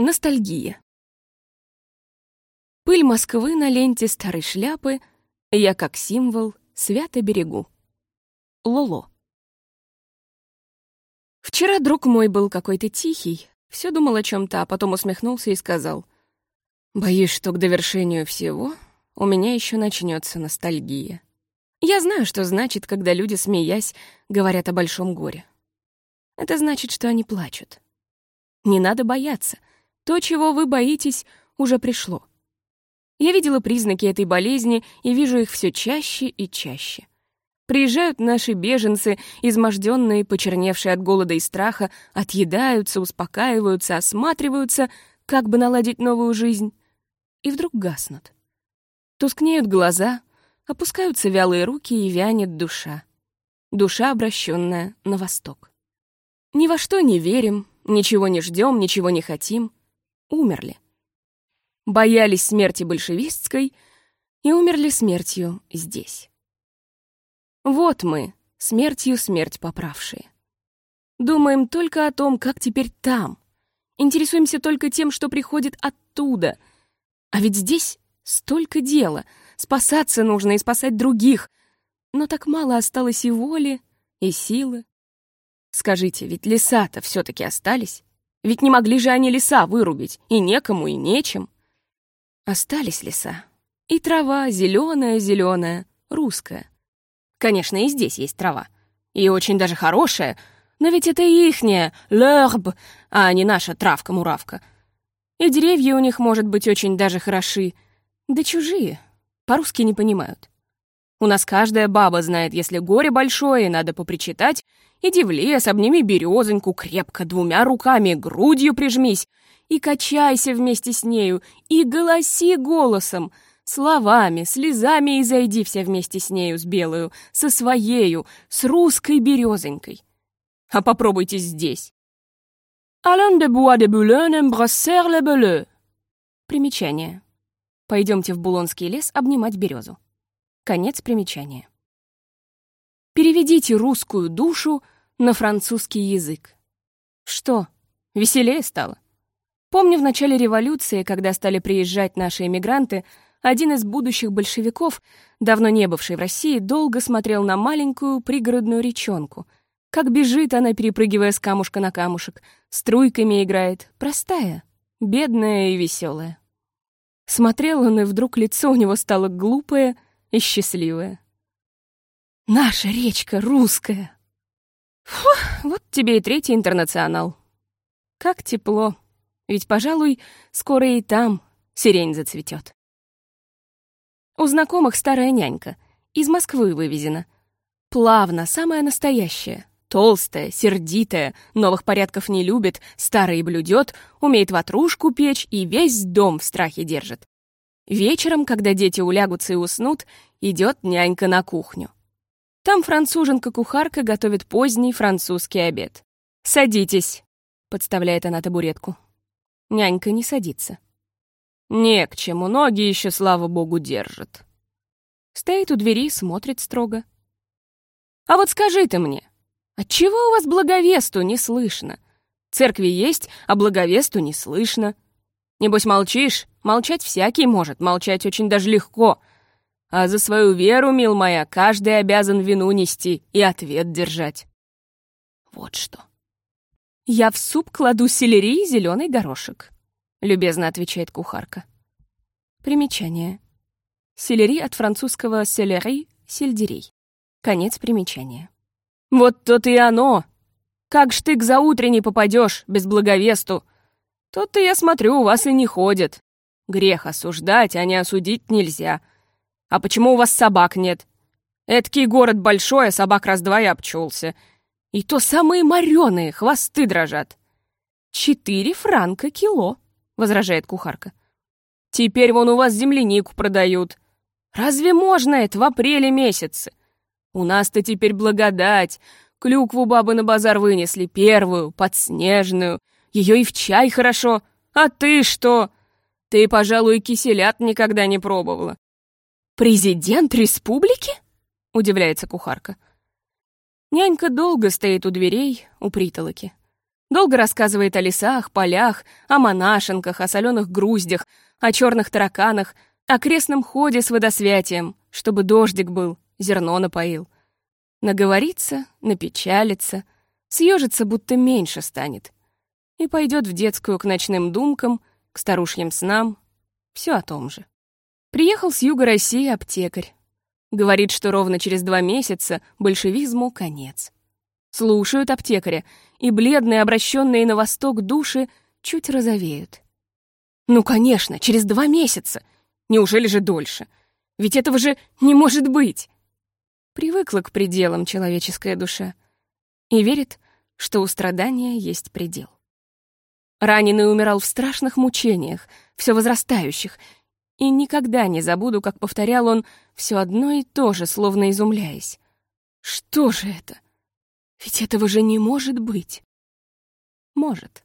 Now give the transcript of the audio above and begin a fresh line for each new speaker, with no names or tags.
Ностальгия. Пыль Москвы на ленте старой шляпы я как символ свято берегу. Лоло. Вчера друг мой был какой-то тихий, все думал о чем то а потом усмехнулся и сказал, «Боюсь, что к довершению всего у меня еще начнется ностальгия. Я знаю, что значит, когда люди, смеясь, говорят о большом горе. Это значит, что они плачут. Не надо бояться. То, чего вы боитесь, уже пришло. Я видела признаки этой болезни и вижу их все чаще и чаще. Приезжают наши беженцы, изможденные, почерневшие от голода и страха, отъедаются, успокаиваются, осматриваются, как бы наладить новую жизнь, и вдруг гаснут. Тускнеют глаза, опускаются вялые руки и вянет душа. Душа, обращенная на восток. Ни во что не верим, ничего не ждем, ничего не хотим умерли. Боялись смерти большевистской и умерли смертью здесь. Вот мы, смертью смерть поправшие. Думаем только о том, как теперь там. Интересуемся только тем, что приходит оттуда. А ведь здесь столько дела. Спасаться нужно и спасать других. Но так мало осталось и воли, и силы. Скажите, ведь леса-то все таки остались? Ведь не могли же они леса вырубить, и некому, и нечем. Остались леса. И трава зеленая-зеленая, русская. Конечно, и здесь есть трава. И очень даже хорошая, но ведь это ихняя, лерб, а не наша травка-муравка. И деревья у них, может быть, очень даже хороши. Да чужие, по-русски не понимают. У нас каждая баба знает, если горе большое, надо попричитать, иди в лес, обними березоньку крепко двумя руками, грудью прижмись и качайся вместе с нею, и голоси голосом, словами, слезами и зайди вся вместе с нею, с белую, со своею, с русской березонькой. А попробуйте здесь. Alain de bois de Boulogne embrasser le beleu. Примечание. Пойдемте в Булонский лес обнимать березу. Конец примечания. Переведите русскую душу на французский язык. Что, веселее стало? Помню, в начале революции, когда стали приезжать наши эмигранты, один из будущих большевиков, давно не бывший в России, долго смотрел на маленькую пригородную речонку. Как бежит она, перепрыгивая с камушка на камушек, струйками играет, простая, бедная и веселая. Смотрел он, и вдруг лицо у него стало глупое — и счастливая. Наша речка русская. Фу, вот тебе и третий интернационал. Как тепло. Ведь, пожалуй, скоро и там сирень зацветет. У знакомых старая нянька. Из Москвы вывезена. Плавно, самая настоящая. Толстая, сердитая, новых порядков не любит, старые блюдет, умеет ватрушку печь и весь дом в страхе держит. Вечером, когда дети улягутся и уснут, идет нянька на кухню. Там француженка-кухарка готовит поздний французский обед. «Садитесь», — подставляет она табуретку. Нянька не садится. «Не к чему, ноги еще, слава богу, держат». Стоит у двери смотрит строго. «А вот скажи ты мне, отчего у вас благовесту не слышно? Церкви есть, а благовесту не слышно. Небось молчишь, Молчать всякий может, молчать очень даже легко. А за свою веру, мил моя, каждый обязан вину нести и ответ держать. Вот что. «Я в суп кладу селери и зеленый горошек», — любезно отвечает кухарка. Примечание. Селери от французского «селери» — сельдерей. Конец примечания. «Вот то-то и оно! Как ж ты к заутренней попадешь без благовесту? Тот-то, я смотрю, у вас и не ходят. Грех осуждать, а не осудить нельзя. А почему у вас собак нет? Эдакий город большой, а собак раз-два и обчелся. И то самые мореные, хвосты дрожат. «Четыре франка кило», — возражает кухарка. «Теперь вон у вас землянику продают. Разве можно это в апреле месяце? У нас-то теперь благодать. Клюкву бабы на базар вынесли, первую, подснежную. Ее и в чай хорошо. А ты что? Ты, пожалуй, киселят никогда не пробовала. «Президент республики?» — удивляется кухарка. Нянька долго стоит у дверей, у притолоки. Долго рассказывает о лесах, полях, о монашенках, о соленых груздях, о черных тараканах, о крестном ходе с водосвятием, чтобы дождик был, зерно напоил. Наговорится, напечалится, съежится, будто меньше станет. И пойдет в детскую к ночным думкам, к старушьим снам, все о том же. Приехал с юга России аптекарь. Говорит, что ровно через два месяца большевизму конец. Слушают аптекаря, и бледные, обращенные на восток души чуть розовеют. Ну, конечно, через два месяца. Неужели же дольше? Ведь этого же не может быть. Привыкла к пределам человеческая душа и верит, что у страдания есть предел. Раненый умирал в страшных мучениях, все возрастающих, и никогда не забуду, как повторял он все одно и то же, словно изумляясь. Что же это? Ведь этого же не может быть. Может.